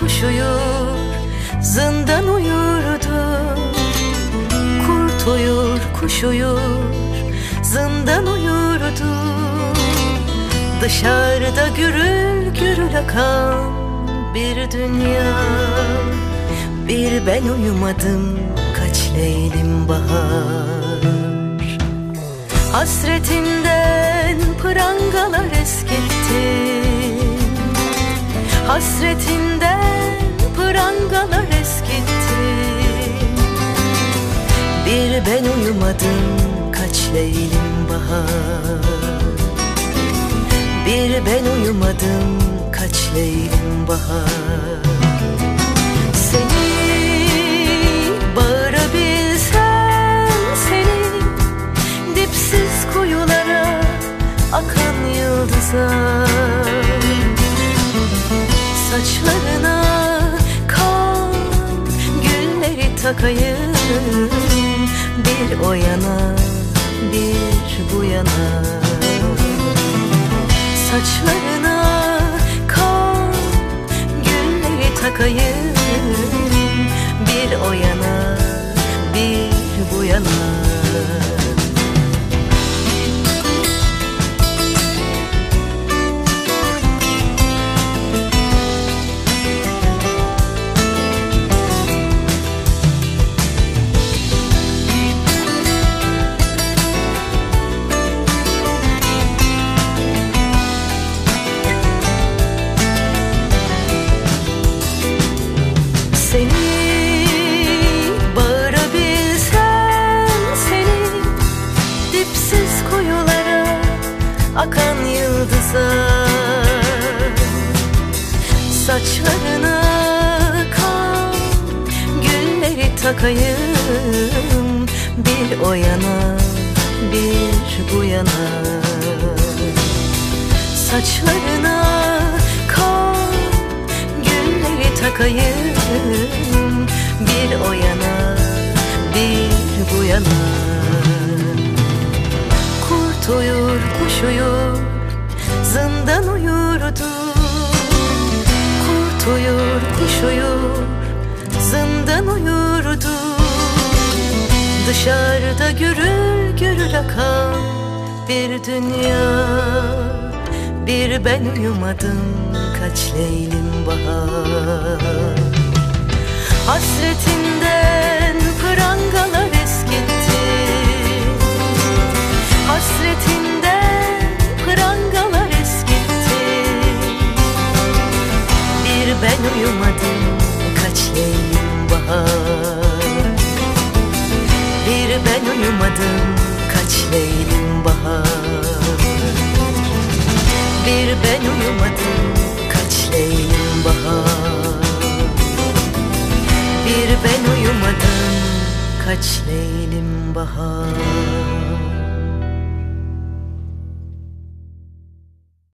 kuş uyur Zindan uyurdu. Kurt uyur kuş uyur Zindan uyurdu. Dışarıda gürül gürül akan Bir dünya. Bir ben uyumadım Kaç leylim bahar. Hasretinden pırangalar eskitti Hasretinden prangalar eskittim Bir ben uyumadım kaç leylim bahar. Bir ben uyumadım kaç leylim bahar. Akan yıldıza Saçlarına takayım Bir o yana bir bu yana. Saçlarına kan gülleri takayım. Bir o yana bir bu yana akan yıldıza Saçlarına kan gülleri takayım. Bir o yana bir bu yana. Saçlarına kan gülleri takayım. Bir o yana bir bu yana Kurt uyur kuş uyur zindan uyurdu. Kurt uyur kuş uyur zindan uyurdu. Dışarıda gürül gürül akan bir dünya. Bir ben uyumadım kaç leylim bahar. Hasretinden ben uyumadım kaç leylim bahar. Bir ben uyumadım kaç leylim bahar. Bir ben uyumadım kaç leylim bahar. Bir ben uyumadım kaç leylim bahar